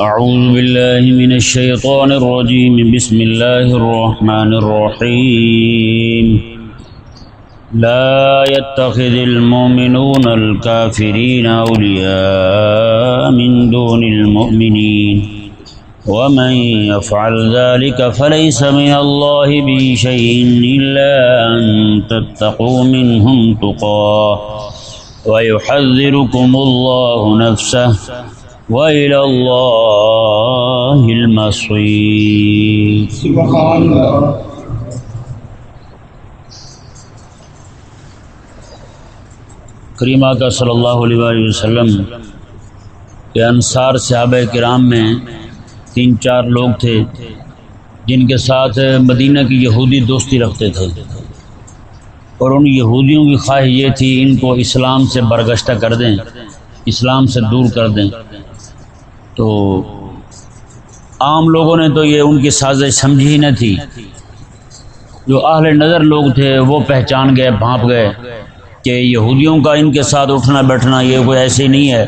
أعوذ بالله من الشيطان الرجيم. بسم الله الرحمن الرحيم. لا يتخذ المؤمنون الكافرين أولياء من دون المؤمنين. ومن يفعل ذلك فليس من الله بشيء إلا أن تتقوا منهم تقاه ويحذركم الله نفسه وإلى الله المصير سبحان اللہ. کریمہ کا صلی اللہ علیہ وسلم کے انصار صحابہ کرام میں تین چار لوگ تھے جن کے ساتھ مدینہ کی یہودی دوستی رکھتے تھے۔ اور ان یہودیوں کی خواہش یہ تھی ان کو اسلام سے برگشتہ کر دیں، اسلام سے دور کر دیں۔ تو عام لوگوں نے تو یہ ان کی سازش سمجھی ہی نہ تھی۔ جو اہل نظر لوگ تھے، وہ پہچان گئے، بھانپ گئے کہ یہودیوں کا ان کے ساتھ اٹھنا بیٹھنا یہ کوئی ایسے نہیں ہے۔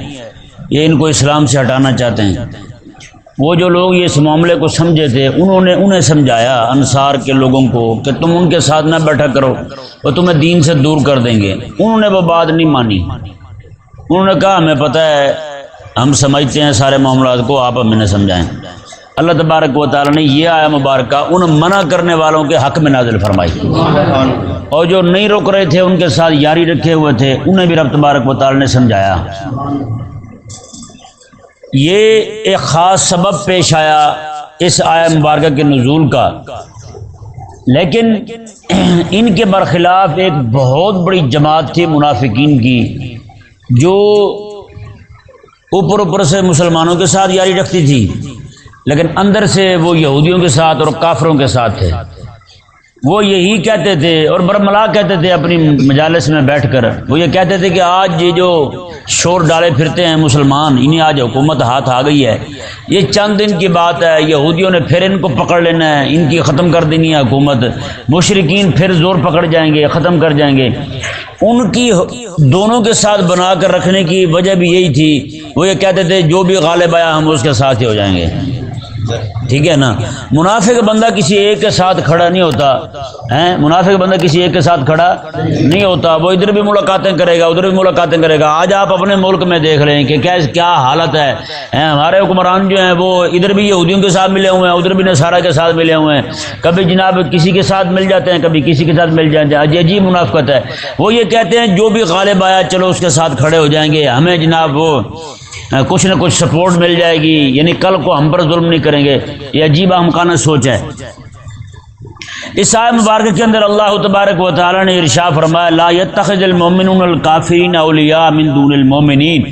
یہ ان کو اسلام سے ہٹانا چاہتے ہیں۔ وہ جو لوگ اس معاملے کو سمجھے تھے، انہوں نے انہیں سمجھایا، انصار کے لوگوں کو، کہ تم ان کے ساتھ نہ بیٹھا کرو، وہ تمہیں دین سے دور کر دیں گے۔ انہوں نے وہ بات نہیں مانی۔ انہوں نے کہا، ہمیں پتہ ہے، ہم سمجھتے ہیں سارے معاملات کو، آپ ہمیں سمجھائیں۔ اللہ تبارک و تعالیٰ نے یہ آیا مبارکہ ان منع کرنے والوں کے حق میں نازل فرمائی۔ اور جو نہیں روک رہے تھے، ان کے ساتھ یاری رکھے ہوئے تھے، انہیں بھی رب تبارک و تعالیٰ نے سمجھایا۔ یہ ایک خاص سبب پیش آیا اس آیا مبارکہ کے نزول کا۔ لیکن ان کے برخلاف ایک بہت بڑی جماعت تھی منافقین کی، جو اوپر اوپر سے مسلمانوں کے ساتھ یاری رکھتی تھی، لیکن اندر سے وہ یہودیوں کے ساتھ اور کافروں کے ساتھ تھے۔ وہ یہی کہتے تھے اور برملا کہتے تھے اپنی مجالس میں بیٹھ کر۔ وہ یہ کہتے تھے کہ آج یہ جو شور ڈالے پھرتے ہیں مسلمان، انہیں آج حکومت ہاتھ آ گئی ہے۔ یہ چند دن کی بات ہے، یہودیوں نے پھر ان کو پکڑ لینا ہے، ان کی ختم کر دینی ہے حکومت۔ مشرقین پھر زور پکڑ جائیں گے، ختم کر جائیں گے۔ ان کی دونوں کے ساتھ بنا کر رکھنے کی وجہ بھی یہی تھی۔ وہ یہ کہتے تھے، جو بھی غالب آیا ہم اس کے ساتھ ہی ہو جائیں گے۔ ٹھیک ہے نا؟ منافق بندہ کسی ایک کے ساتھ کھڑا نہیں ہوتا ہے منافق بندہ کسی ایک کے ساتھ کھڑا نہیں ہوتا، وہ ادھر بھی ملاقاتیں کرے گا، ادھر بھی ملاقاتیں کرے گا۔ آج آپ اپنے ملک میں دیکھ رہے ہیں کہ کیا کیا حالت ہے۔ ہمارے حکمران جو ہیں، وہ ادھر بھی یہودیوں کے ساتھ ملے ہوئے ہیں، ادھر بھی نصارہ کے ساتھ ملے ہوئے ہیں۔ کبھی جناب کسی کے ساتھ مل جاتے ہیں، کبھی کسی کے ساتھ مل جاتے ہیں۔ عجیب منافقت ہے۔ وہ یہ کہتے ہیں، جو بھی غالب آیا، چلو اس کے ساتھ کھڑے ہو جائیں گے۔ ہمیں جناب وہ کچھ نہ کچھ سپورٹ مل جائے گی۔ یعنی کل کو ہم پر ظلم نہیں کریں گے۔ یہ عجیب ہمکانہ سوچ ہے۔ اس آئے مبارک کے اندر اللہ تبارک و تعالی نے ارشا فرمایا، لا يتخذ المؤمنون الکافرین اولیاء من دون المؤمنین۔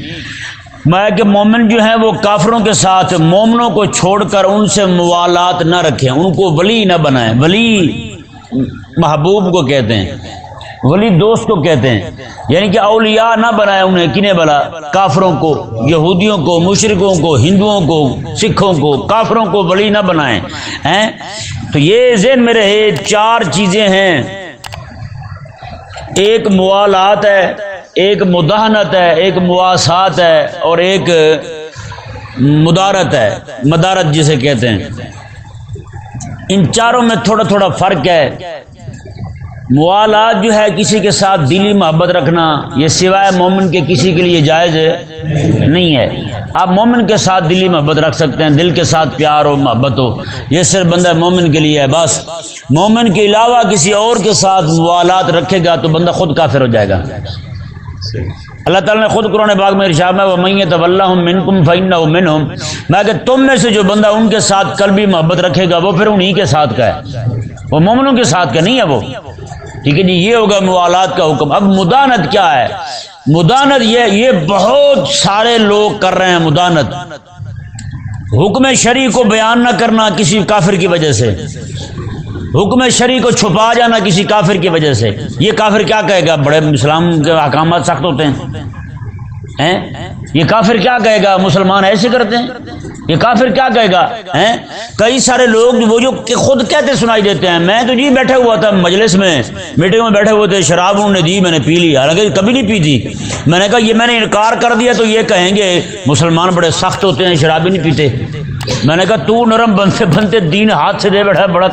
میں کہ مومن جو ہیں وہ کافروں کے ساتھ مومنوں کو چھوڑ کر ان سے موالات نہ رکھیں، ان کو ولی نہ بنائیں۔ ولی محبوب کو کہتے ہیں۔ ولی دوست کو کہتے ہیں یعنی کہ اولیاء نہ بنائے انہیں، کنے بلا کافروں کو، یہودیوں کو مشرقوں کو، ہندوؤں کو، سکھوں کو، کافروں کو ولی نہ بنائیں۔ ہیں؟ تو یہ ذہن میں رہے، چار چیزیں ہیں۔ ایک موالات ہے، ایک مداحنت ہے، ایک مواسات ہے، اور ایک مدارت ہے، مدارت جسے کہتے ہیں۔ ان چاروں میں تھوڑا تھوڑا فرق ہے۔ موالات جو ہے کسی کے ساتھ دلی محبت رکھنا، یہ سوائے مومن کے کسی کے لیے جائز ہے نہیں ہے۔ آپ مومن کے ساتھ دلی محبت رکھ سکتے ہیں، دل کے ساتھ پیار ہو محبت ہو۔ یہ صرف بندہ مومن کے لیے ہے، بس۔ مومن کے علاوہ کسی اور کے ساتھ موالات رکھے گا تو بندہ خود کافر ہو جائے گا۔ اللہ تعالیٰ نے خود قرآن باغ میں ارشاد میں وہ میں طب اللہ من کم من ہوں میں کہ تم میں سے جو بندہ ان کے ساتھ کل بھی محبت رکھے گا، وہ پھر انہی کے ساتھ کا ہے۔ وہ مومنوں کے ساتھ کا نہیں ہے وہ۔ ٹھیک ہے جی یہ ہوگا موالات کا حکم۔ اب مدانت کیا ہے؟ مدانت یہ یہ بہت سارے لوگ کر رہے ہیں مدانت۔ حکم شریع کو بیان نہ کرنا کسی کافر کی وجہ سے۔ حکم شریع کو چھپا جانا کسی کافر کی وجہ سے۔ یہ کافر کیا کہے گا؟ بڑے اسلام کے احکامات سخت ہوتے ہیں۔ یہ کافر کیا کہے گا؟ مسلمان ایسے کرتے ہیں؟ یہ کافر کیا کہے گا؟ کئی سارے لوگ وہ جو خود کہتے سنائی دیتے ہیں، میں تو جی بیٹھے ہوا تھا مجلس میں، میٹنگ میں بیٹھے ہوئے تھے، شراب انہوں نے دی، میں نے پی لی، حالانکہ کبھی نہیں پی تھی۔ میں نے کہا، یہ میں نے انکار کر دیا تو یہ کہیں گے، مسلمان بڑے سخت ہوتے ہیں، شراب ہی نہیں پیتے۔ میں نے کہا، تو نرم بنتے بنتے دین ہاتھ سے دے بیٹھا، بڑا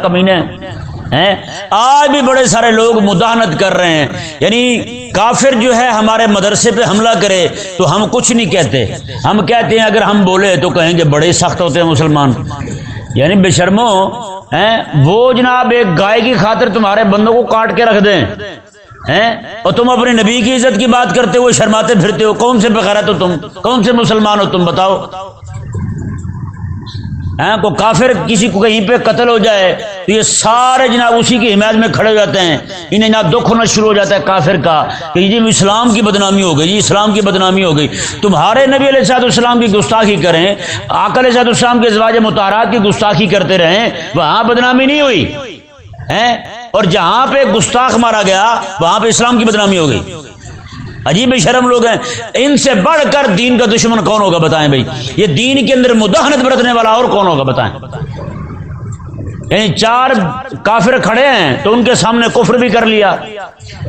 کمینے آج بھی بڑے سارے لوگ مداحنت کر رہے ہیں۔ یعنی کافر جو ہے ہمارے مدرسے پہ حملہ کرے تو ہم کچھ نہیں کہتے۔ ہم کہتے ہیں اگر ہم بولے تو کہیں گے بڑے سخت ہوتے ہیں مسلمان۔ یعنی بے شرمو وہ جناب ایک گائے کی خاطر تمہارے بندوں کو کاٹ کے رکھ دیں۔ اور تم اپنے نبی کی عزت کی بات کرتے ہو شرماتے پھرتے ہو۔ کون سے بغیر تم؟ کون سے مسلمان ہو تم؟ بتاؤ۔ کو کافر کسی کو کہیں پہ قتل ہو جائے، تو یہ سارے جناب اسی کی حمایت میں کھڑے ہو جاتے ہیں۔ انہیں جناب دکھ ہونا شروع ہو جاتا ہے کافر کا کہ جی اسلام کی بدنامی ہو گئی جی اسلام کی بدنامی ہو گئی۔ تمہارے نبی علیہ صاحب السلام کی گستاخی کریں آکل صاحب السلام کے زواج متحرات کی گستاخی کرتے رہیں، وہاں بدنامی نہیں ہوئی۔ اور جہاں پہ گستاخ مارا گیا، وہاں پہ اسلام کی بدنامی ہو گئی۔ عجیب شرم لوگ ہیں۔ ان سے بڑھ کر دین کا دشمن کون ہوگا بتائیں بھائی؟ یہ دین کے اندر مداحنت برتنے والا اور کون ہوگا بتائیں؟ یعنی چار کافر کھڑے ہیں تو ان کے سامنے کفر بھی کر لیا۔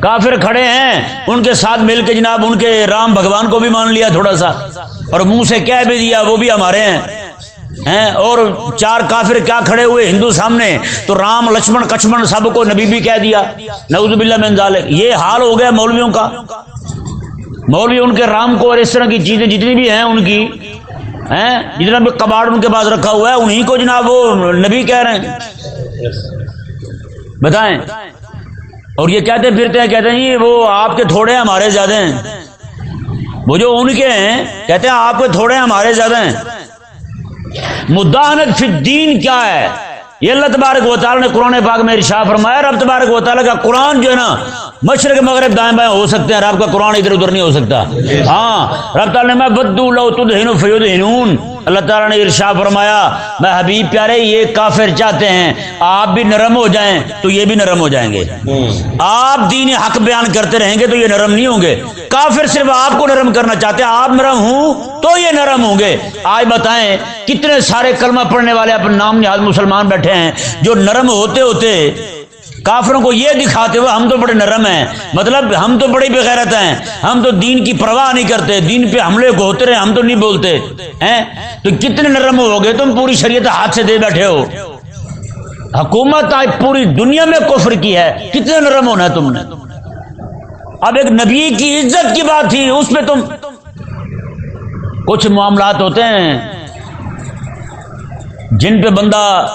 کافر کھڑے ہیں، ان کے ساتھ مل کے جناب ان کے رام بھگوان کو بھی مان لیا تھوڑا سا۔ اور منہ سے کہہ بھی دیا، وہ بھی ہمارے ہیں۔ اور چار کافر کیا کھڑے ہوئے ہندو سامنے؟ تو رام، لکشمن کچمن سب کو نبی بھی کہہ دیا۔ نعوذ باللہ من ذالک۔ یہ حال ہو گیا مولویوں کا۔ مولوی ان کے رام کو اور اس طرح کی چیزیں جتنی بھی ہیں ان کی جتنا بھی کباڑ ان کے پاس رکھا ہوا ہے انہیں کو جناب وہ نبی کہہ رہے ہیں۔ بتائیں۔ اور یہ کہتے پھرتے ہیں، کہتے ہیں جی وہ آپ کے تھوڑے ہمارے زیادہ ہیں۔ وہ جو ان کے ہیں، کہتے ہیں، آپ کے تھوڑے ہمارے زیادہ ہیں۔ مداحنت فی الدین کیا ہے؟ یہ اللہ تبارک و تعالیٰ نے قرآن پاک میں ارشا فرمایا، رب تبارک و تعالیٰ کا قرآن جو ہے نا، مشرق، مغرب، دائیں بائیں ہو سکتے ہیں، رب کا قرآن ادھر ادھر نہیں ہو سکتا۔ ہاں رب تعالیٰ نے میں بدو لو تدہن فیود اللہ تعالیٰ نے ارشا فرمایا، میں حبیب پیارے، یہ کافر چاہتے ہیں، آپ بھی نرم ہو جائیں تو یہ بھی نرم ہو جائیں گے۔ آپ دین حق بیان کرتے رہیں گے تو یہ نرم نہیں ہوں گے۔ کافر صرف آپ کو نرم کرنا چاہتے ہیں، آپ نرم ہوں تو یہ نرم ہوں گے۔ آج بتائیں، کتنے سارے کلمہ پڑھنے والے اپنے نام نہاد مسلمان بیٹھے ہیں جو نرم ہوتے ہوتے کافروں کو یہ دکھاتے ہوئے ہم تو بڑے نرم ہیں۔ مطلب ہم تو بڑی بغیرت ہیں۔ ہم تو دین کی پرواہ نہیں کرتے۔ دین پہ حملے کو ہوتے رہے، ہم تو نہیں بولتے۔ ہیں؟ تو کتنے نرم ہو گئے، تم پوری شریعت ہاتھ سے دے بیٹھے ہو۔ حکومت آج پوری دنیا میں کفر کی ہے۔ کتنے نرم ہونا ہے تم نے۔ اب ایک نبی کی عزت کی بات تھی، اس پہ تم کچھ معاملات ہوتے ہیں۔ جن پہ بندہ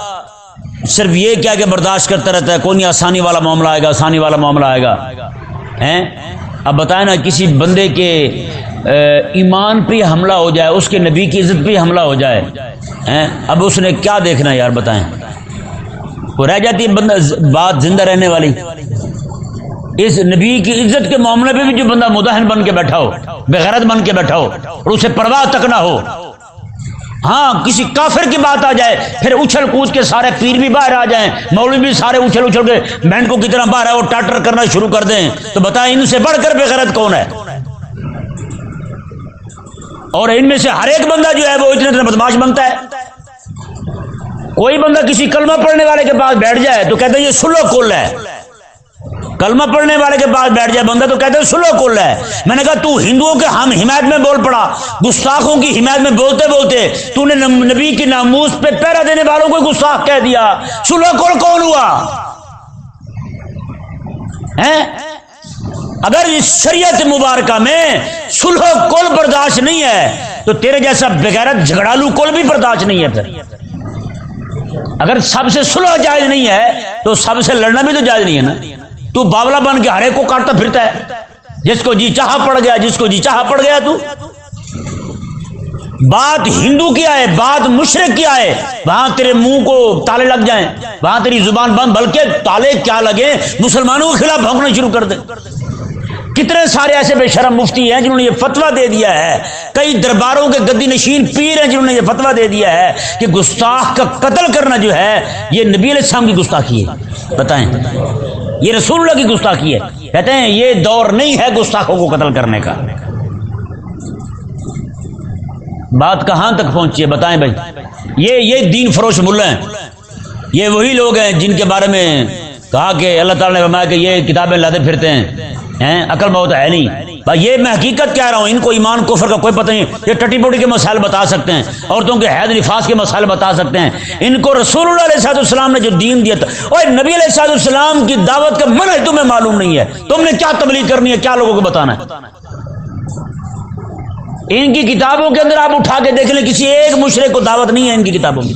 صرف یہ کیا کہ برداشت کرتا رہتا ہے، کون آسانی والا معاملہ آئے گا، آسانی والا معاملہ آئے گا؟ اب بتائیں نا، کسی بندے کے ایمان پہ حملہ ہو جائے، اس کے نبی کی عزت پہ حملہ ہو جائے اب اس نے کیا دیکھنا یار، بتائیں۔ وہ رہ جاتی ہے بندہ بات زندہ رہنے والی۔ اس نبی کی عزت کے معاملے پہ بھی جو بندہ مداحن بن کے بیٹھا ہو، بغیرت بن کے بیٹھا ہو، اور اسے پرواہ تک نہ ہو ہاں کسی کافر کی بات آ جائے، پھر اچھل کود کے سارے پیر بھی باہر آ جائیں، مولوی بھی سارے اچھل اچھل کے بینڈ کو کتنا باہر ہے وہ ٹاٹر کرنا شروع کر دیں۔ تو بتائیں، ان سے بڑھ کر بغیرت کون ہے؟ اور ان میں سے ہر ایک بندہ جو ہے، وہ اتنے اتنے بدماش بنتا ہے۔ کوئی بندہ کسی کلمہ پڑھنے والے کے پاس بیٹھ جائے تو کہتے ہیں یہ سلو کل ہے۔ کلمہ پڑھنے والے کے پاس بیٹھ جائے بندہ تو کہتے ہیں سلو کل ہے۔ میں نے کہا، تو ہندوؤں کے ہم حمایت میں بول پڑا، گستاخوں کی حمایت میں بولتے بولتے تو نے نبی کی ناموس پہ پیرا دینے والوں کو گستاخ کہہ دیا۔ سلو کل کون ہوا؟ اگر اس شریعت مبارکہ میں سلح کل برداشت نہیں ہے، تو تیرے جیسا بغیرت جھگڑالو کل بھی برداشت نہیں ہے پھر۔ اگر سب سے سلح جائز نہیں ہے، تو سب سے لڑنا بھی تو جائز نہیں ہے نا۔ تو باولا بن کے ہر ایک کو کاٹتا پھرتا ہے۔ جس کو جی چاہا پڑ گیا، جس کو جی چاہا پڑ گیا تو۔ بات ہندو کی آئے، بات مشرق کی آئے۔ وہاں تیرے منہ کو تالے لگ جائیں۔ وہاں تیری زبان بند، بلکہ تالے کیا لگے مسلمانوں کے خلاف بھونکنا شروع کر دے کتنے سارے ایسے بے شرم مفتی ہیں جنہوں نے یہ فتوا دے دیا ہے۔ کئی درباروں کے گدی نشین پیر ہیں جنہوں نے یہ فتوا دے دیا ہے کہ گستاخ کا قتل کرنا جو ہے، یہ نبی علیہ السلام کی گستاخی ہے۔ بتائیں۔ یہ رسول اللہ کی گستاخی ہے۔ کہتے ہیں یہ دور نہیں ہے گستاخوں کو قتل کرنے کا۔ بات کہاں تک پہنچی ہے بتائیں بھائی؟ یہ یہ دین فروش ملا ہیں۔ یہ وہی لوگ ہیں جن کے بارے میں کہا کہ اللہ تعالیٰ نے فرمایا کہ یہ کتابیں لاتے پھرتے ہیں۔ عقل بہت ہے نہیں۔ بھائی یہ میں حقیقت کہہ رہا ہوں، ان کو ایمان، کفر کا کوئی پتہ نہیں، یہ ٹٹی پوٹی کے مسائل بتا سکتے ہیں، عورتوں کے حید نفاس کے مسائل بتا سکتے ہیں۔ ان کو رسول اللہ علیہ صاحب السلام نے جو دین دیا تھا، اور نبی علیہ صاحب السلام کی دعوت کا من ہے تمہیں معلوم نہیں ہے۔ تم نے کیا تبلیغ کرنی ہے، کیا لوگوں کو بتانا ہے؟ ان کی کتابوں کے اندر آپ اٹھا کے دیکھ لیں، کسی ایک مشرے کو دعوت نہیں ہے ان کی کتابوں کی۔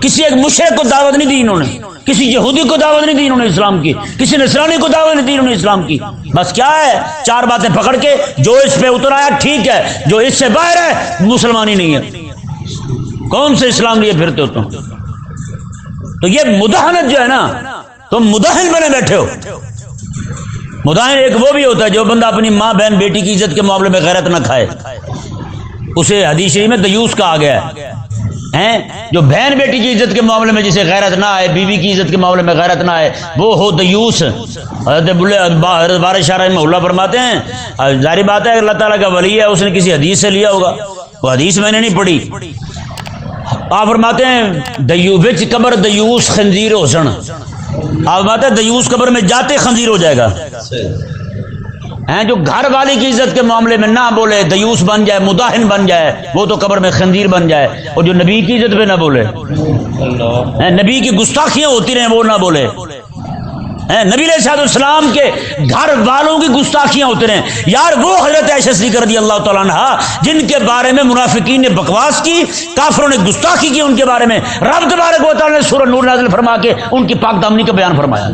کسی ایک مشرق کو دعوت نہیں دی انہوں نے۔ کسی یہودی کو دعوت نہیں دی انہوں نے اسلام کی، کسی نسرانی کو دعوت نہیں دی انہوں نے اسلام کی۔ بس کیا ہے؟ چار باتیں پکڑ کے جو اس پہ اتر آیا ٹھیک ہے، جو اس سے باہر ہے، مسلمان ہی نہیں ہے۔ کون سے اسلام لیے پھرتے ہو تم؟ تو یہ مداحنت جو ہے نا، تم مداحن بنے بیٹھے ہو۔ مداحن ایک وہ بھی ہوتا ہے جو بندہ اپنی ماں، بہن، بیٹی کی عزت کے معاملے میں غیرت نہ کھائے۔ اسے حدیث شریف میں دیوس کہا گیا ہے۔ جو بہن بیٹی کی عزت کے معاملے میں جسے غیرت نہ آئے، بیوی کی عزت کے معاملے میں غیرت نہ آئے، وہ ہو دیوس حضرت بار شارہ محلہ فرماتے ہیں ظاہری بات ہے، اللہ تعالیٰ کا ولی ہے، اس نے کسی حدیث سے لیا ہوگا۔ وہ حدیث میں نے نہیں پڑھی۔ آپ فرماتے ہیں، دیو قبر، دیوس خنزیر حسن آپ فرماتے ہیں، دیوس قبر میں جاتے خنزیر ہو جائے گا۔ ہیں جو گھر والی کی عزت کے معاملے میں نہ بولے دیوس بن جائے مداحن بن جائے وہ تو قبر میں خندیر بن جائے اور جو نبی کی عزت پہ نہ بولے۔ نبی کی گستاخیاں ہوتی رہیں وہ نہ بولے۔ نبی علیہ صاحب السلام کے گھر والوں کی گستاخیاں ہوتے رہے یار وہ حضرت ایشی کر دی اللہ تعالیٰ عنہ جن کے بارے میں منافقین نے بکواس کی کافروں نے گستاخی کی ان کے بارے میں۔ رب تبارک و تعالیٰ نے سورہ نور نازل فرما کے ان کی پاک دامنی کا بیان فرمایا۔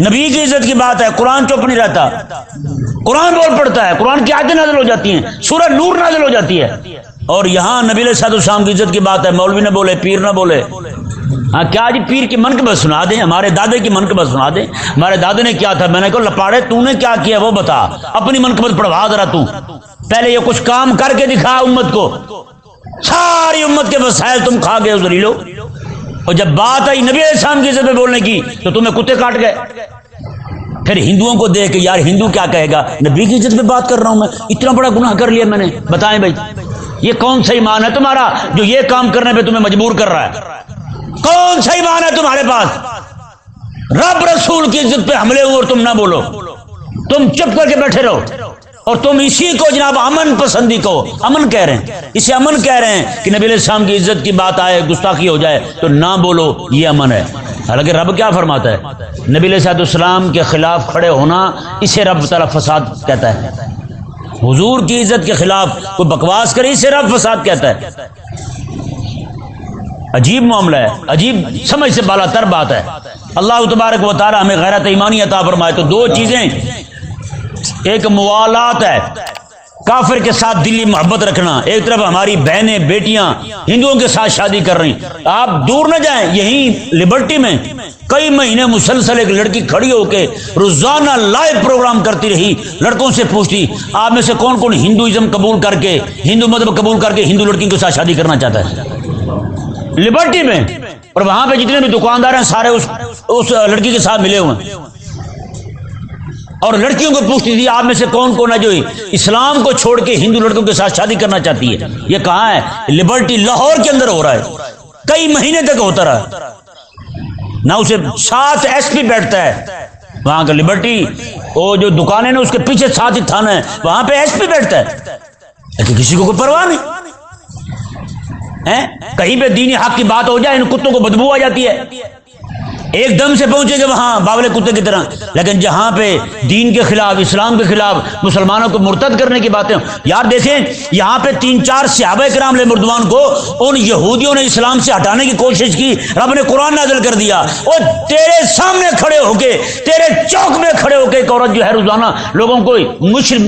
نبی کی عزت کی بات ہے، قرآن چپ نہیں رہتا۔ قرآن بول پڑتا ہے، قرآن کی عادتیں نازل ہو جاتی ہیں، سورہ نور نازل ہو جاتی ہے۔ اور یہاں نبی علیہ السلام کی عزت کی بات ہے، مولوی نہ بولے، پیر نہ بولے۔ ہاں کیا جی پیر کی من کے سنا دیں؟ ہمارے دادے کی من کے سنا دیں۔ ہمارے دادے نے کیا تھا؟ میں نے کہا، لپاڑے، تو نے کیا کیا؟ وہ بتا۔ اپنی من کے پڑھوا ذرا تو۔ پہلے یہ کچھ کام کر کے دکھا امت کو۔ ساری امت کے وسائل تم کھا گئے ادھر لو اور جب بات آئی نبی السلام کی عزت میں بولنے کی تو تمہیں کتے کاٹ گئے۔ پھر ہندوؤں کو دیکھ یار ہندو کیا کہے گا؟ نبی کی عزت میں بات کر رہا ہوں میں، اتنا بڑا گناہ کر لیا میں نے۔ بتائیں بھائی، یہ کون سا ایمان ہے تمہارا جو یہ کام کرنے پہ تمہیں مجبور کر رہا ہے؟ کون سا ایمان ہے تمہارے پاس؟ رب رسول کی عزت پہ حملے ہوئے اور تم نہ بولو۔ تم چپ کر کے بیٹھے رہو۔ اور تم اسی کو جناب امن پسندی کو امن کہہ رہے ہیں۔ اسے امن کہہ رہے ہیں کہ نبی علیہ السلام کی عزت کی بات آئے، گستاخی ہو جائے، تو نہ بولو یہ امن ہے۔ حالانکہ رب کیا فرماتا ہے؟ نبی علیہ السلام کے خلاف کھڑے ہونا اسے رب تعالیٰ فساد کہتا ہے۔ حضور کی عزت کے خلاف کوئی بکواس کرے اسے رب فساد کہتا ہے۔ عجیب معاملہ ہے، عجیب سمجھ سے بالا تر بات ہے۔ اللہ تبارک و تعالیٰ ہمیں غیرت ایمانی عطا فرمائے، تو دو چیزیں ایک موالات ہے۔ کافر کے ساتھ دلی محبت رکھنا۔ ایک طرف ہماری بہنیں بیٹیاں ہندوؤں کے ساتھ شادی کر رہی آپ دور نہ جائیں یہی لبرٹی میں کئی مہینے مسلسل ایک لڑکی کھڑی ہو کے روزانہ لائیو پروگرام کرتی رہی لڑکوں سے پوچھتی آپ میں سے کون کون ہندوازم قبول کر کے ہندو مذہب قبول کر کے ہندو لڑکی کے ساتھ شادی کرنا چاہتا ہے؟ لبرٹی میں۔ اور وہاں پہ جتنے بھی دکاندار ہیں سارے اس, اس لڑکی کے ساتھ ملے ہوئے ہیں۔ اور لڑکیوں کو پوچھتی تھی، آپ میں سے کون کون ہے جو اسلام کو چھوڑ کے ہندو لڑکوں کے ساتھ شادی کرنا چاہتی ہے؟ یہ کہاں ہے؟ لبرٹی لاہور کے اندر ہو رہا ہے۔ کئی مہینے تک ہوتا رہا نہ اسے ساتھ ایس پی بیٹھتا ہے، وہاں کا لبرٹی وہ جو دکانیں نا، اس کے پیچھے ساتھ ہی تھانا ہے، وہاں پہ ایس پی بیٹھتا ہے۔ لیکن کسی کو کوئی پرواہ نہیں۔ کہیں پہ دینی حق کی بات ہو جائے، ان کتوں کو بدبو آ جاتی ہے۔ ایک دم سے پہنچے گے وہاں باول کتے کی طرح۔ لیکن جہاں پہ دین کے خلاف، اسلام کے خلاف مسلمانوں کو مرتد کرنے کی باتیں یار دیکھیں، یہاں پہ تین چار صحابہ کرام لے مردوان کو ان یہودیوں نے اسلام سے ہٹانے کی کوشش کی، رب نے قرآن نازل کر دیا۔ اور تیرے سامنے کھڑے ہو کے، تیرے چوک میں کھڑے ہو کے ایک عورت جو ہے روزانہ لوگوں کو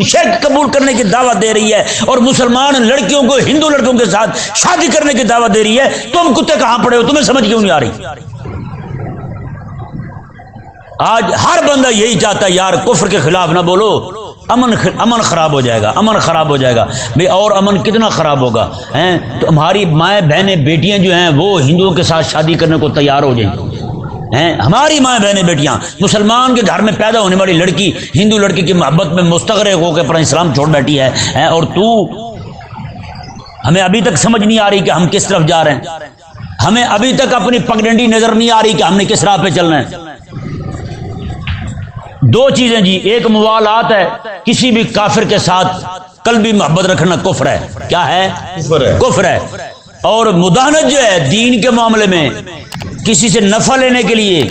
شرک قبول کرنے کی دعوت دے رہی ہے اور مسلمان لڑکیوں کو، ہندو لڑکوں کے ساتھ شادی کرنے کی دعوت دے رہی ہے۔ تم کتے کہاں پڑے ہو؟ تمہیں سمجھ کیوں نہیں آ رہی؟ آج ہر بندہ یہی چاہتا ہے، یار کفر کے خلاف نہ بولو، امن امن خراب ہو جائے گا، امن خراب ہو جائے گا۔ بھائی اور امن کتنا خراب ہوگا، ہیں؟ تو ہماری مائیں بہنیں بیٹیاں جو ہیں، وہ ہندوؤں کے ساتھ شادی کرنے کو تیار ہو جائیں۔ ہیں؟ ہماری مائیں بہنیں بیٹیاں، مسلمان کے گھر میں پیدا ہونے والی لڑکی، ہندو لڑکی کی محبت میں مستغرق ہو کے اپنا اسلام چھوڑ بیٹھی ہے اور تو ہمیں ابھی تک سمجھ نہیں آ رہی کہ ہم کس طرف جا رہے ہیں۔ ہمیں ابھی تک اپنی پگڈنڈی نظر نہیں آ رہی کہ ہم نے کس راہ پہ چلنا ہے۔ دو چیزیں جی ایک موالات ہے کسی بھی کافر کے ساتھ کل بھی محبت رکھنا کفر ہے۔ کیا ہے؟ کفر ہے۔ اور مدانت جو ہے دین کے معاملے میں کسی سے نفع لینے کے لیے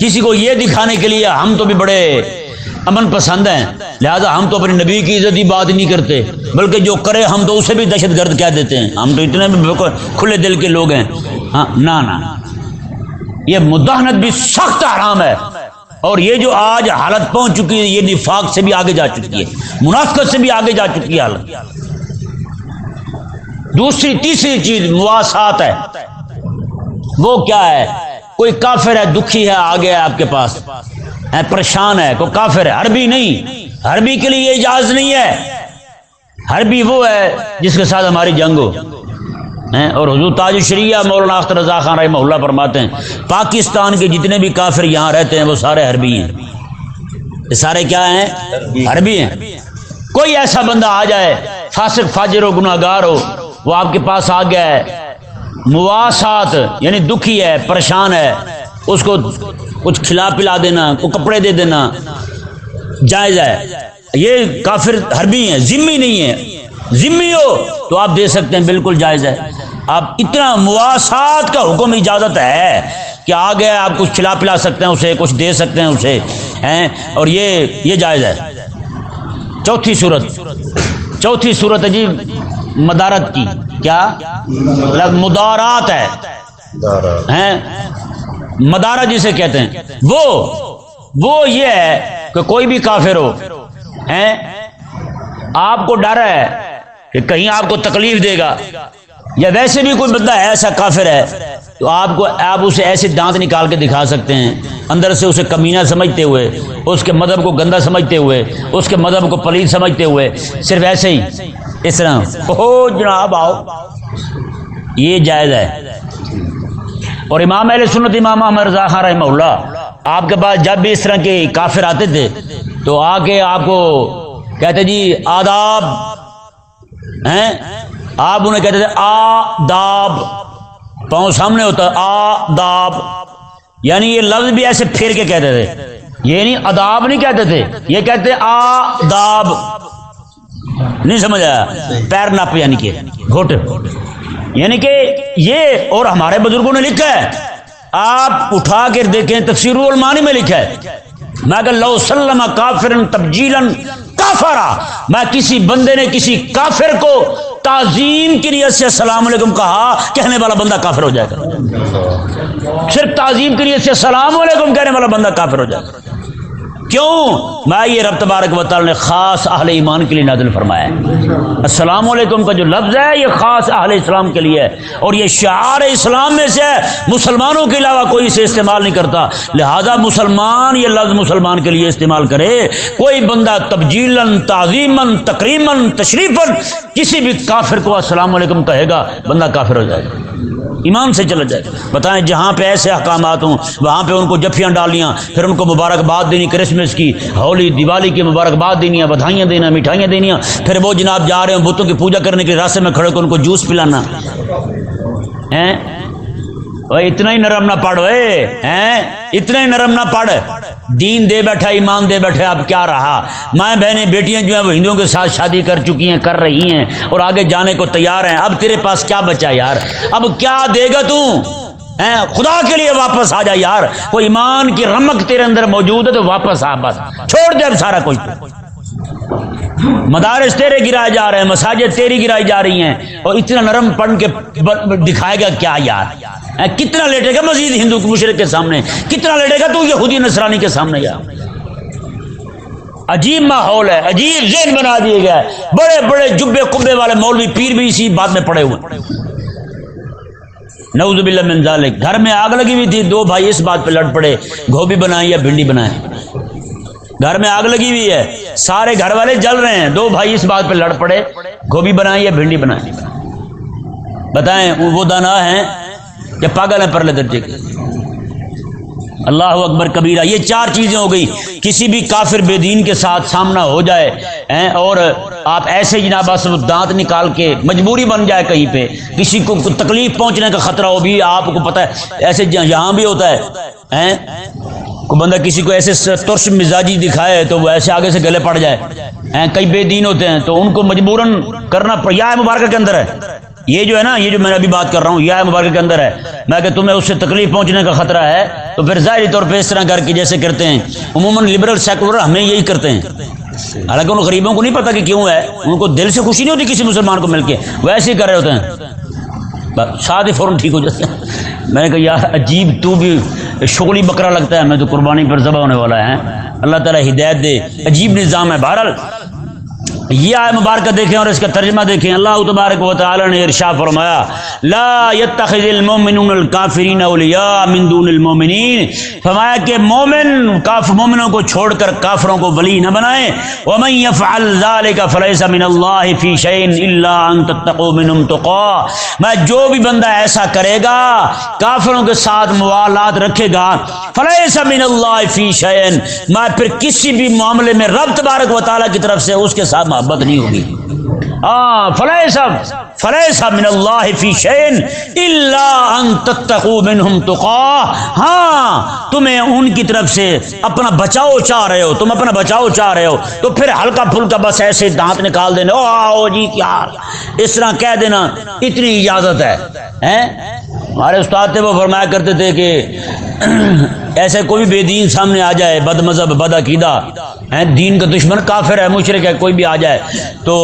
کسی کو یہ دکھانے کے لیے ہم تو بھی بڑے امن پسند ہیں۔ لہذا ہم تو اپنے نبی کی عزت بات نہیں کرتے بلکہ جو کرے ہم تو اسے بھی دہشت گرد کہہ دیتے ہیں۔ ہم تو اتنے بھی کھلے دل کے لوگ ہیں۔ ہاں نہ۔ یہ مداحنت بھی سخت حرام ہے۔ اور یہ جو آج حالت پہنچ چکی ہے، یہ نفاق سے بھی آگے جا چکی ہے، منافقت سے بھی آگے جا چکی ہے حالت۔ دوسری، تیسری چیز مواسات ہے۔ وہ کیا ہے؟ کوئی کافر ہے، دکھی ہے آگے ہے آپ کے پاس۔ ہے پریشان ہے، کوئی کافر ہے، عربی نہیں۔ عربی کے لیے یہ اجازت نہیں ہے۔ عربی وہ ہے جس کے ساتھ ہماری جنگ ہو۔ اور حضور تاج شریعہ مولانا اختر رضا خان رحمہ اللہ فرماتے ہیں، پاکستان کے جتنے بھی کافر یہاں رہتے ہیں، وہ سارے عربی ہیں۔ یہ سارے کیا ہیں؟ عربی ہیں۔ کوئی ایسا بندہ آ جائے، فاسق، فاجر ہو گناہ گار ہو، وہ آپ کے پاس آ گیا ہے مواسات یعنی دکھی ہے، پریشان ہے، اس کو کچھ کھلا پلا دینا کو کپڑے دے دینا، جائز ہے۔ یہ کافر حربی ہیں ذمی نہیں ہے۔ ذمی ہو تو آپ دے سکتے ہیں بالکل جائز ہے۔ آپ اتنا مواسات کا حکم اجازت ہے کہ آگے آپ کچھ کھلا پلا سکتے ہیں اسے کچھ دے سکتے ہیں اسے ہیں؟ اور یہ یہ جائز ہے۔ چوتھی صورت چوتھی صورت ہے جی مدارت کی۔ کیا؟ مدارات ہے۔ مدارت جسے کہتے ہیں۔ وہ وہ یہ ہے کہ کوئی بھی کافر ہو آپ کو ڈر ہے کہ کہیں آپ کو تکلیف دے گا یا ویسے بھی کوئی بندہ ایسا کافر ہے تو آپ کو آپ اسے ایسے دانت نکال کے دکھا سکتے ہیں اندر سے اسے کمینہ سمجھتے ہوئے، اس کے مذہب کو گندا سمجھتے ہوئے، اس کے مذہب کو پلیت سمجھتے ہوئے، صرف ایسے ہی۔ اس طرح۔ او جناب آؤ۔ یہ جائز ہے۔ اور امام علیہ سنت، امام احمد رضا خان رحمہ اللہ، آپ کے پاس جب بھی اس طرح کے کافر آتے تھے تو آ کے آپ کو کہتے جی آداب ہیں؟ آپ انہیں کہتے تھے آداب پاؤں سامنے ہوتا آداب یعنی یہ لفظ بھی ایسے پھیر کے کہتے تھے۔ یہ نہیں اداب نہیں کہتے تھے۔ یہ کہتے آداب نہیں سمجھ آیا؟ پیر نپ یعنی کہ گھٹ یعنی کہ یہ اور ہمارے بزرگوں نے لکھا ہے۔ آپ اٹھا کر دیکھیں، تفسیر المانی میں لکھا ہے۔ میں کہ لو سلم کافر تبجیلن کافرا میں کسی بندے نے کسی کافر کو تعظیم کی نیت سے السلام علیکم کہا، کہنے والا بندہ کافر ہو جائے گا۔ صرف تعظیم کی نیت سے السلام علیکم، کہنے والا بندہ کافر ہو جائے گا۔ کیوں؟ میں یہ رب تبارک و تعالی نے خاص اہل ایمان کے لیے نازل فرمایا ہے۔ السلام علیکم کا جو لفظ ہے، یہ خاص اہل اسلام کے لیے ہے۔ اور یہ شعار اسلام میں سے ہے مسلمانوں کے علاوہ کوئی اسے استعمال نہیں کرتا۔ لہذا مسلمان یہ لفظ مسلمان کے لیے استعمال کرے۔ کوئی بندہ تبجیلاً تعظیمن تقریباً تشریفاً کسی بھی کافر کو السلام علیکم کہے گا، بندہ کافر ہو جائے گا۔ ایمان سے چلا جائے۔ بتائیں جہاں پہ ایسے احکامات ہوں، وہاں پہ ان کو جفیاں ڈالیاں پھر ان کو مبارکباد دینی، کرسمس کی، ہولی، دیوالی کی مبارکباد دینی، بدھائیاں دینا، مٹھائیاں دینیاں پھر وہ جناب جا رہے ہیں بتوں کی پوجا کرنے کے راستے میں کھڑے کو ان کو جوس پلانا۔ اتنا ہی نرم نہ پڑھ اتنا ہی نرم نہ پڑھ دین دے بیٹھا، ایمان دے بیٹھے اب کیا رہا؟ مائیں بہنیں، بیٹیاں جو ہیں وہ ہندوؤں کے ساتھ شادی کر چکی ہیں، کر رہی ہیں اور آگے جانے کو تیار ہیں۔ اب تیرے پاس کیا بچا یار؟ اب کیا دے گا تو؟ خدا کے لیے واپس آ جا یار۔ کوئی ایمان کی رمک تیرے اندر موجود ہے تو واپس آ بس۔ چھوڑ دے اب سارا کچھ۔ مدارس تیرے گرائے جا رہے ہیں، مساجد تیری گرائی جا رہی ہیں۔ اور اتنا نرم پڑھ کے دکھائے گا کیا یار؟ کتنا لیٹے گا مزید ہندو مشرق کے سامنے؟ کتنا لیٹے گا تو یہودی نصرانی کے سامنے یار؟ عجیب ماحول ہے، عجیب ذہن بنا دیے گئے بڑے بڑے جبے کبے والے مولوی پیر بھی اسی بات میں پڑے ہوئے نعوذ باللہ من ذالک۔ گھر میں آگ لگی ہوئی تھی، دو بھائی اس بات پہ لڑ پڑے، گوبھی بنائیں یا بھنڈی بنائیں؟ گھر میں آگ لگی ہوئی ہے۔ سارے گھر والے جل رہے ہیں۔ دو بھائی اس بات پہ لڑ پڑے۔ گوبھی بنائیں یا بھنڈی بنائیں بتائیں، وہ دانا ہیں یا پاگل ہیں پرلے درجے کے؟ اللہ اکبر کبیرہ، یہ چار چیزیں ہو گئی کسی بھی کافر بے دین کے ساتھ سامنا ہو جائے اور آپ ایسے جناب دانت نکال کے مجبوری بن جائے کہیں پہ۔ کسی کو تکلیف پہنچنے کا خطرہ ہو بھی آپ کو پتا ہے، ایسے یہاں بھی ہوتا ہے کوئی بندہ کسی کو ایسے ترش مزاجی دکھائے تو وہ ایسے آگے سے گلے پڑ جائے۔ کئی بے دین ہوتے ہیں تو ان کو مجبوراً کرنا یا مبارکہ کے اندر ہے۔ یہ جو ہے نا، یہ جو میں ابھی بات کر رہا ہوں یہ مبارک کے اندر ہے۔ میں کہ تمہیں اس سے تکلیف پہنچنے کا خطرہ ہے، تو پھر ظاہری طور پہ اس طرح کر کے جیسے کرتے ہیں۔ عموماً لبرل سیکولر ہمیں یہی کرتے ہیں۔ حالانکہ ان غریبوں کو نہیں پتا کہ کیوں ہے، ان کو دل سے خوشی نہیں ہوتی کسی مسلمان کو مل کے۔ ویسے ہی کر رہے ہوتے ہیں۔ ساتھ ہی فوراً ٹھیک ہو جاتے ہیں۔ میں نے کہا یار عجیب تو بھی شغلی بکرا لگتا ہے ہمیں تو قربانی پر ذبح ہونے والا ہے۔ اللہ تعالیٰ ہدایت دے، عجیب نظام ہے۔ بہرحال یہ آئے مبارکہ دیکھیں اور اس کا ترجمہ دیکھیں۔ اللہ تبارک و تعالی نے ارشاد فرمایا، لا يتخذ المؤمنون الكافرین اولیاء من دون المؤمنین۔ فرمایا کہ مومن کاف، مومنوں کو چھوڑ کر کافروں کو ولی نہ بنائیں ومن يفعل ذلك فليس من الله في شيء الا ان تتقوا منهم تقوا میں جو بھی بندہ ایسا کرے گا، کافروں کے ساتھ موالات رکھے گا، فليس من الله في شيء۔ میں پھر کسی بھی معاملے میں رب تبارک و تعالی کی طرف سے اس کے ساتھ محبت نہیں ہوگی۔ ہاں فلح صاحب فلح صاحب، من اللہ فی شین اللہ ان تتقو منہم تقا ہاں تمہیں ان کی طرف سے اپنا بچاؤ چاہ رہے ہو، تم اپنا بچاؤ چاہ رہے ہو۔ تو پھر ہلکا پھلکا بس ایسے دانت نکال دینا او آؤ جی کیا اس طرح کہہ دینا اتنی اجازت ہے ہمارے استاد تھے، وہ فرمایا کرتے تھے کہ ایسے کوئی بے دین سامنے آ جائے، بد مذہب، بد عقیدہ دین کا دشمن کافر ہے مشرق ہے، کوئی بھی آ جائے، تو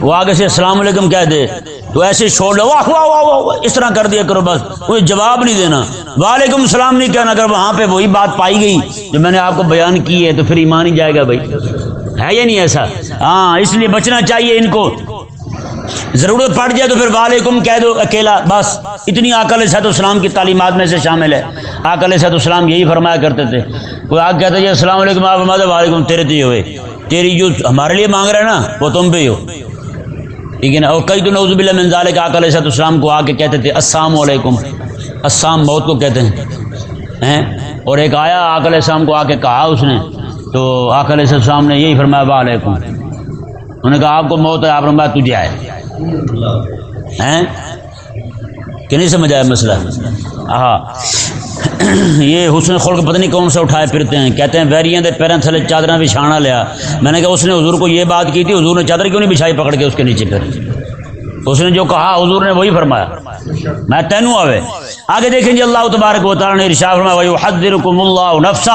وہ آگے سے السلام علیکم کہہ دے، تو ایسے چھوڑ لو واہ واہ واہ واہ، اس طرح کر دیا کرو بس، کوئی جواب نہیں دینا۔ وعلیکم السلام نہیں کہنا، اگر وہاں پہ وہی بات پائی گئی، جو میں نے آپ کو بیان کی ہے، تو پھر ایمان ہی جائے گا بھائی۔ ہے یا نہیں ایسا؟ ہاں اس لیے بچنا چاہیے ان کو۔ ضرورت پڑ جائے تو پھر وعلیکم کہہ دو اکیلا، بس، اتنی آکل صحت اسلام کی تعلیمات میں سے شامل ہے۔ آکل صحت اسلام یہی فرمایا کرتے تھے۔ کوئی آگ کہتا جی السلام علیکم، آپ وعلیکم، تیرے تو ہوئے۔ تیری جو ہمارے لیے مانگ رہے ہیں نا، وہ تم پہ ہی ہو۔ ٹھیک ہے نا اور کئی تو نوزب اللہ منظال کے آکل صحت اسلام کو آ کے کہتے تھے، السلام علیکم السلام موت کو کہتے ہیں۔ اور ایک آیا آکل السلام کو آ کے کہا اس نے۔ تو آکل السلام نے یہی فرمایا، وعلیکم انہوں نے کہا، آپ کو موت ہے، آپ نے تجھے آئے۔ کہ نہیں سمجھ آیا مسئلہ؟ ہاں یہ حسن خلق پتہ نہیں کون سے اٹھائے پھرتے ہیں۔ کہتے ہیں ویریاں دے پیروں تھلے چادر بچھانا لیا۔ میں نے کہا اس نے حضور کو یہ بات کی تھی، حضور نے چادر کیوں نہیں بچھائی پکڑ کے اس کے نیچے پھر؟ اس نے جو کہا، حضور نے وہی فرمایا۔ میں تینوں آوے۔ آگے دیکھیں جی اللہ تبارک و تعالیٰ نے ارشاد فرمایا، وَيُحَذِّرُكُمُ اللَّهُ نَفْسَ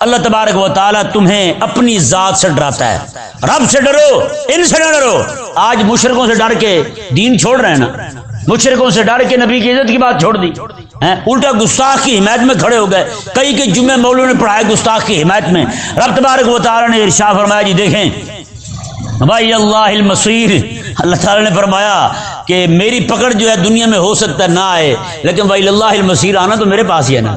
اللہ تبارک و تعالیٰ تمہیں اپنی ذات سے ڈراتا ہے۔ رب سے ڈرو، ان سے نہ ڈرو۔ آج مشرقوں سے ڈر کے دین چھوڑ رہے ہیں نا۔ مشرقوں سے ڈر کے نبی کی عزت کی بات چھوڑ دی۔ الٹا گستاخ کی حمایت میں کھڑے ہو گئے۔ کئی کئی جمعے مولوں نے پڑھائے گستاخ کی حمایت میں۔ رب تبارک و تعالیٰ نے ارشاد فرمایا جی دیکھیں۔ بھائی اللہ المصیر اللہ تعالیٰ نے فرمایا کہ میری پکڑ جو ہے دنیا میں ہو سکتا ہے، نہ آئے، لیکن بھائی اللہ المصیر آنا تو میرے پاس ہی ہے نا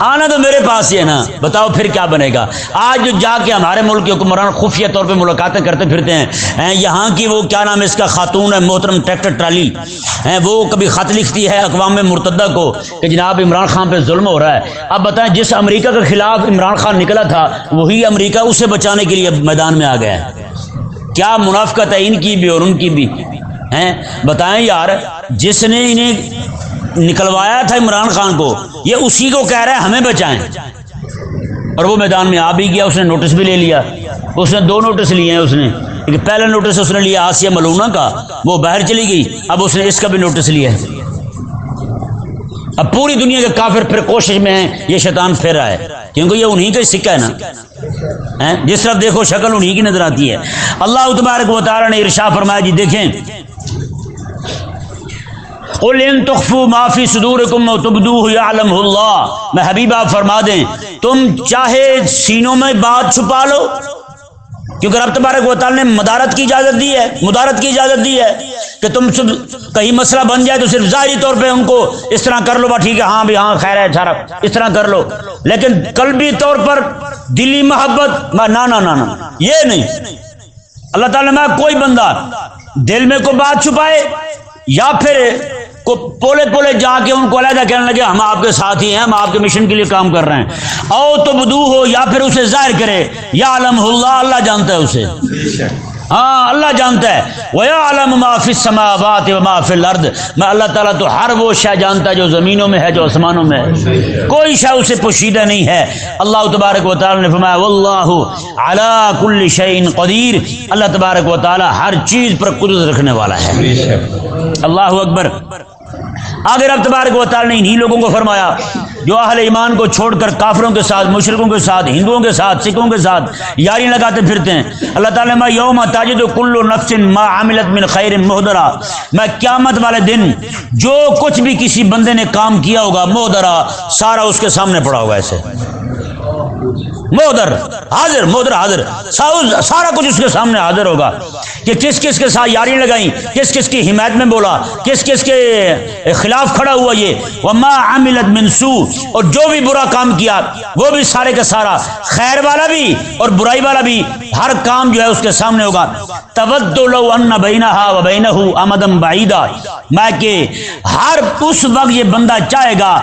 آنا تو میرے پاس ہی ہے نا۔ بتاؤ پھر کیا بنے گا۔ آج جو جا کے ہمارے ملک کے حکمران خفیہ طور پہ ملاقاتیں کرتے پھرتے ہیں۔ یہاں کی وہ کیا نام ہے، اس کا خاتون ہے، محترم ٹریکٹر ٹرالی۔ وہ کبھی خط لکھتی ہے اقوام مرتدہ کو کہ جناب عمران خان پہ ظلم ہو رہا ہے۔ اب بتائیں، جس امریکہ کے خلاف عمران خان نکلا تھا، وہی امریکہ اسے بچانے کے لیے میدان میں آ گیا ہے۔ کیا منافقت ہے ان کی بھی اور ان کی بھی؟ ہیں، بتائیں یار، جس نے انہیں نکلوایا تھا عمران خان کو، یہ اسی کو کہہ رہا ہے، ہمیں بچائیں۔ اور وہ میدان میں آ بھی گیا، اس نے نوٹس بھی لے لیا۔ اس نے دو نوٹس لیے ہیں اس نے۔ پہلا نوٹس اس نے لیا آسیہ ملونا کا، وہ باہر چلی گئی۔ اب اس نے اس کا بھی نوٹس لیا ہے۔ اب پوری دنیا کے کافر پھر کوشش میں ہیں، یہ شیطان پھر رہا ہے۔ کیونکہ یہ انہی کا سکہ ہے نا۔ جس طرف دیکھو شکل انہی کی نظر آتی ہے۔ اللہ تبارک و تعالی نے ارشا فرمایا جی دیکھیں قل ان تخفوا ما في صدوركم وتبدوه يعلمه الله۔ میں حبیبہ فرما دیں، تم چاہے سینوں میں بات چھپا لو، کیونکہ رب تبارک و تعالی نے مدارت کی اجازت دی ہے، مدارت کی اجازت دی ہے کہ تم کہیں مسئلہ بن جائے تو صرف ظاہری طور پہ ان کو اس طرح کر لو با ٹھیک ہے ہاں بھی ہاں خیر ہے اچھا سارا اس طرح کر لو۔ لیکن قلبی طور پر دلی محبت نہ نہ نہ یہ نہیں۔ اللہ تعالی میں کوئی بندہ دل میں کوئی بات چھپائے یا پھر پولے پولے جا کے ان کو علیحدہ کہنے لگے ہم آپ کے ساتھ ہی ہیں ہم آپ کے مشن کے لیے کام کر رہے ہیں۔ او تو بدو ہو یا پھر اسے ظاہر کرے یا علم اللہ اللہ جانتا ہے اسے۔ ہاں اللہ جانتا ہے۔ ویا علم معافی سماوات و معافی الارض میں اللہ تعالیٰ تو ہر وہ شے جانتا ہے جو زمینوں میں ہے جو آسمانوں میں ہے۔ کوئی شے اسے پوشیدہ نہیں ہے۔ اللہ تبارک و تعالیٰ نے فرمایا واللہ علی کل شیء قدیر اللہ تبارک و تعالیٰ ہر چیز پر قدرت رکھنے والا ہے۔ اللہ اکبر۔ آگے رب تبارک و تعالیٰ نے انہی لوگوں کو فرمایا جو اہل ایمان کو چھوڑ کر کافروں کے ساتھ مشرقوں کے ساتھ، ہندوؤں کے ساتھ، سکھوں کے ساتھ یاری لگاتے پھرتے ہیں۔ اللہ تعالیٰ میں یوم تاجد کل نفس ما عملت من خیر محدرا میں قیامت والے دن جو کچھ بھی کسی بندے نے کام کیا ہوگا محدرا سارا اس کے سامنے پڑا ہوگا ایسے۔ مودر، حاضر مودر، حاضر۔ سارا کچھ اس کے سامنے حاضر ہوگا۔ کہ کس کس کے ساتھ یاری لگائیں، کس کس کی حمایت میں بولا، کس کس کے خلاف کھڑا ہوا یہ۔ وما عملت منسو اور جو بھی برا کام کیا، وہ بھی سارے کا سارا۔ خیر والا بھی اور برائی والا بھی۔ ہر کام جو ہے اس کے سامنے ہوگا۔ تبد لو ان بینہا و بینہ امدم بعیدہ میں کہ ہر اس وقت یہ بندہ چاہے گا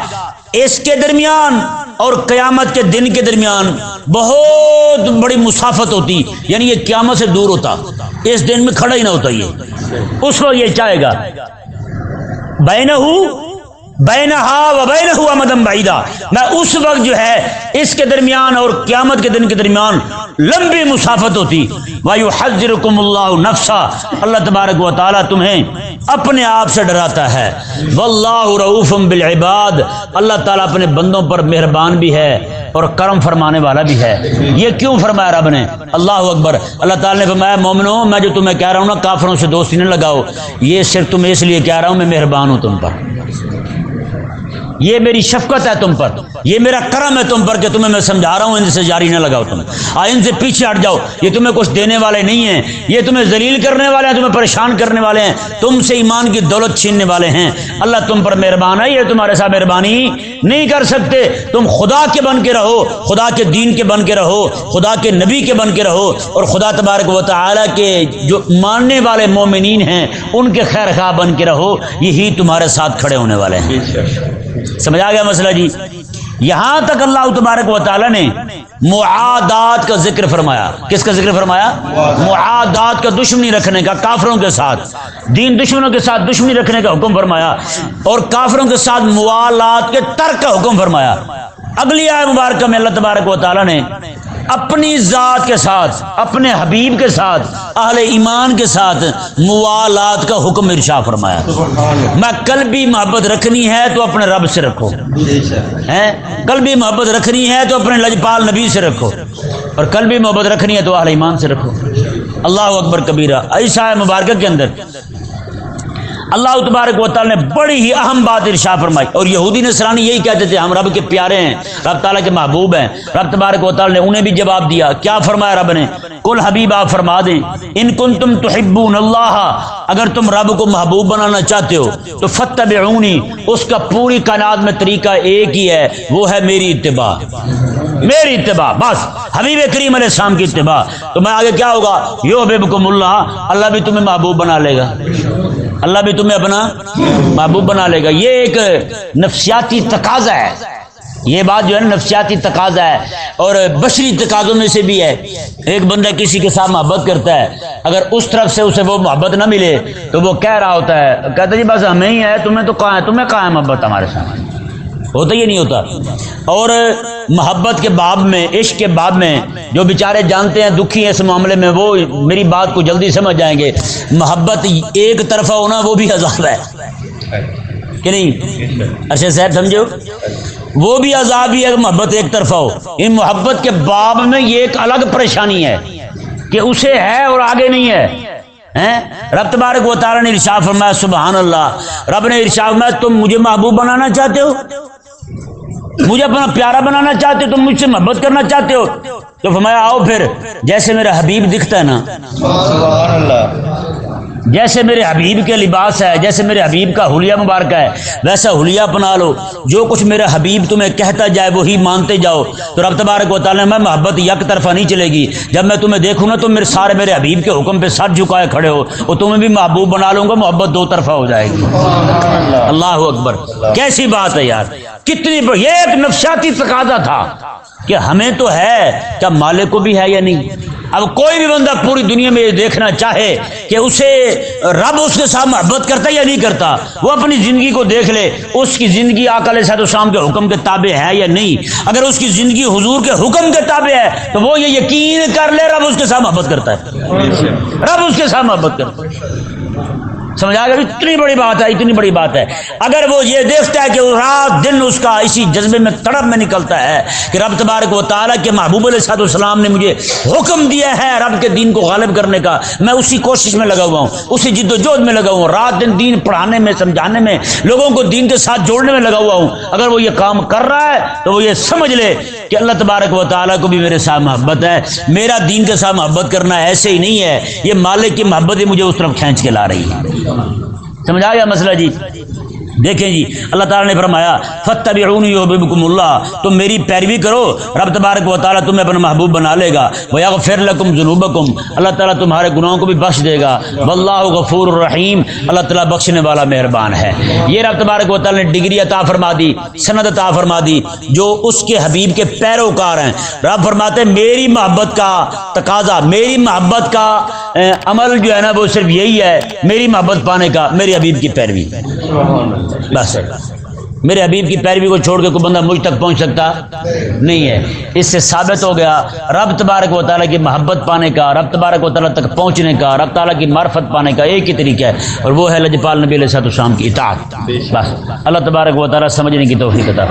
اس کے درمیان اور قیامت کے دن کے درمیان بہت بڑی مسافت ہوتی یعنی یہ قیامت سے دور ہوتا۔ اس دن میں کھڑا ہی نہ ہوتا یہ۔ اس کو یہ چاہے گا بین بین و بین ہوا مدم بعیدہ۔ میں اس وقت جو ہے، اس کے درمیان اور قیامت کے دن کے درمیان لمبی مسافت ہوتی۔ وایو حضر کم اللہ نفسا اللہ تبارک و تعالیٰ تمہیں اپنے آپ سے ڈراتا ہے۔ واللہ رعوف بالعباد۔ اللہ تعالیٰ اپنے بندوں پر مہربان بھی ہے اور کرم فرمانے والا بھی ہے۔ یہ کیوں فرمایا رب نے؟ اللہ اکبر۔ اللہ تعالیٰ نے فرمایا، مومنو، میں جو تمہیں کہہ رہا ہوں نا، کافروں سے دوستی نہ لگاؤ۔ یہ صرف تمہیں اس لیے کہہ رہا ہوں، میں مہربان ہوں تم پر۔ یہ میری شفقت ہے تم پر. یہ میرا کرم ہے تم پر کہ تمہیں میں سمجھا رہا ہوں، ان سے جاری نہ لگاؤ تم. ان سے پیچھے ہٹ جاؤ. یہ تمہیں کچھ دینے والے نہیں ہیں. یہ تمہیں ذلیل کرنے والے ہیں، تمہیں پریشان کرنے والے ہیں. تم سے ایمان کی دولت چھیننے والے ہیں. اللہ تم پر مہربان ہے، یہ تمہارے ساتھ مہربانی نہیں کر سکتے. تم خدا کے بن کے رہو، خدا کے دین کے بن کے رہو، خدا کے نبی کے بن کے رہو، اور خدا تبارک و تعالیٰ کے جو ماننے والے مومنین ہیں، ان کے خیر خواہ بن کے رہو. یہی تمہارے ساتھ کھڑے ہونے والے ہیں۔ سمجھا گیا مسئلہ جی؟ یہاں تک اللہ تبارک و تعالی نے معادات کا ذکر فرمایا۔ کس کا ذکر فرمایا؟ معادات کا دشمنی رکھنے کا، کافروں کے ساتھ۔ دین دشمنوں کے ساتھ دشمنی رکھنے کا حکم فرمایا۔ اور کافروں کے ساتھ موالات کے ترک کا حکم فرمایا۔ اگلی آئے مبارکہ میں اللہ تبارک و تعالی نے اپنی ذات کے ساتھ، اپنے حبیب کے ساتھ، اہل ایمان کے ساتھ موالات کا حکم ارشا فرمایا۔ میں کل بھی محبت رکھنی ہے تو اپنے رب سے رکھو۔ کل بھی محبت رکھنی ہے تو اپنے لجپال نبی سے رکھو۔ اور کل بھی محبت رکھنی ہے تو اہل ایمان سے رکھو۔ اللہ اکبر کبیرہ ایسا ہے مبارکہ کے اندر اللہ تبارک و تعالیٰ نے بڑی ہی اہم بات ارشا فرمائی اور یہودی نے سرانی یہی کہتے تھے، ہم رب کے پیارے ہیں، رب تعالیٰ کے محبوب ہیں، رب تبارک و تعالیٰ نے انہیں بھی جواب دیا۔ کیا فرمایا رب نے؟ کل حبیب، آپ فرما دیں، ان کن تم تو اللہ، اگر تم رب کو محبوب بنانا چاہتے ہو، تو فتح اس کا پوری کائنات میں طریقہ ایک ہی ہے، وہ ہے میری اتباع۔ میری اتباع، بس، حبیب کریم علیہ السلام کی اتباع۔ تو میں آگے کیا ہوگا؟ یو حبیب اللہ اللہ بھی تمہیں محبوب بنا لے گا۔ اللہ بھی تمہیں اپنا محبوب بنا لے گا۔ یہ ایک نفسیاتی تقاضا ہے۔ یہ بات جو ہے نا، نفسیاتی تقاضا ہے۔ اور بشری تقاضوں میں سے بھی ہے۔ ایک بندہ کسی کے ساتھ محبت کرتا ہے۔ اگر اس طرف سے اسے وہ محبت نہ ملے تو وہ کہہ رہا ہوتا ہے، کہتا جی بس ہمیں ہی ہے، تمہیں تو کہاں ہے؟ تمہیں کہاں ہے محبت ہمارے سامنے؟ ہوتا یہ نہیں ہوتا۔ اور محبت کے باب میں، عشق کے باب میں جو بیچارے جانتے ہیں، دکھی ہیں اس معاملے میں، وہ میری بات کو جلدی سمجھ جائیں گے۔ محبت ایک طرفہ ہونا وہ بھی عذاب ہے۔ کہ نہیں؟ اچھا صاحب سمجھو وہ بھی عذاب ہی ہے محبت ایک طرفہ ہو۔ ان محبت کے باب میں یہ ایک الگ پریشانی ہے کہ اسے ہے اور آگے نہیں ہے۔ رب تبارک و تعالیٰ نے ارشاد فرمایا، سبحان اللہ۔ رب نے ارشاد فرمایا، تم مجھے محبوب بنانا چاہتے ہو؟ مجھے اپنا پیارا بنانا چاہتے ہو تم مجھ سے محبت کرنا چاہتے ہو؟ تو فرمایا، آؤ پھر، جیسے میرا حبیب دکھتا ہے نا۔ جیسے میرے حبیب کے لباس ہے، جیسے میرے حبیب کا حلیہ مبارکہ ہے، ویسا حلیہ اپنا لو۔ جو کچھ میرا حبیب تمہیں کہتا جائے، وہی مانتے جاؤ۔ تو رب تبارک و تعالیٰ میں محبت یک طرفہ نہیں چلے گی۔ جب میں تمہیں دیکھوں نا، تو میرے سارے میرے حبیب کے حکم پہ سر جھکائے کھڑے ہو۔ وہ تمہیں بھی محبوب بنا لوں گا، محبت دو طرفہ ہو جائے گی۔ اللہ اکبر۔ کیسی بات ہے یار۔ کتنی یہ ایک نفسیاتی تقاضا تھا کہ ہمیں تو ہے، کیا مالک کو بھی ہے یا نہیں؟ اب کوئی بھی بندہ پوری دنیا میں یہ دیکھنا چاہے کہ اسے رب اس کے ساتھ محبت کرتا ہے یا نہیں کرتا، وہ اپنی زندگی کو دیکھ لے، اس کی زندگی آکل صاحب السلام کے حکم کے تابع ہے یا نہیں؟ اگر اس کی زندگی حضور کے حکم کے تابع ہے، تو وہ یہ یقین کر لے رب اس کے ساتھ محبت کرتا ہے۔ رب اس کے ساتھ محبت کرتا ہے۔ سمجھا گیا اتنی بڑی بات ہے، اتنی بڑی بات ہے۔ اگر وہ یہ دیکھتا ہے کہ وہ رات دن اس کا اسی جذبے میں تڑپ میں نکلتا ہے کہ رب تبارک و تعالیٰ کے محبوب علیہ صاحب السلام نے مجھے حکم دیا ہے رب کے دین کو غالب کرنے کا، میں اسی کوشش میں لگا ہوا ہوں، اسی جد و جہد میں لگا ہوا ہوں، رات دن دین پڑھانے میں، سمجھانے میں، لوگوں کو دین کے ساتھ جوڑنے میں لگا ہوا ہوں۔ اگر وہ یہ کام کر رہا ہے تو وہ یہ سمجھ لے کہ اللہ تبارک و تعالیٰ کو بھی میرے ساتھ محبت ہے، میرا دین کے ساتھ محبت کرنا ایسے ہی نہیں ہے، یہ مالک کی محبت ہی مجھے اس طرف کھینچ کے لا رہی ہے۔ سمجھا گیا مسئلہ جی؟ دیکھیں جی اللہ تعالیٰ نے فرمایا فتح اللہ تم میری پیروی کرو، رب تبارک و تعالیٰ تمہیں اپنا محبوب بنا لے گا۔ وہ لکم جنوب اللہ تعالیٰ تمہارے گناہوں کو بھی بخش دے گا۔ واللہ غفور الرحیم اللہ تعالیٰ بخشنے والا مہربان ہے۔ یہ رب تبارک و تعالیٰ نے ڈگری عطا فرما دی، سند عطا فرما دی، جو اس کے حبیب کے پیروکار ہیں۔ رب فرماتے ہیں، میری محبت کا تقاضا، میری محبت کا عمل جو ہے نا، وہ صرف یہی ہے، میری محبت پانے کا میری حبیب کی پیروی۔ بس۔ میرے حبیب کی پیروی کو چھوڑ کے کوئی بندہ مجھ تک پہنچ سکتا؟ نہیں ہے۔ اس سے ثابت ہو گیا، رب تبارک و تعالیٰ کی محبت پانے کا، رب تبارک و تعالیٰ تک پہنچنے کا، رب تعالیٰ کی معرفت پانے کا ایک ہی طریقہ ہے۔ اور وہ ہے لجپال نبی علیہ صاحب السلام کی اطاعت۔ بس۔ اللہ تبارک و تعالیٰ سمجھنے کی توفیق عطا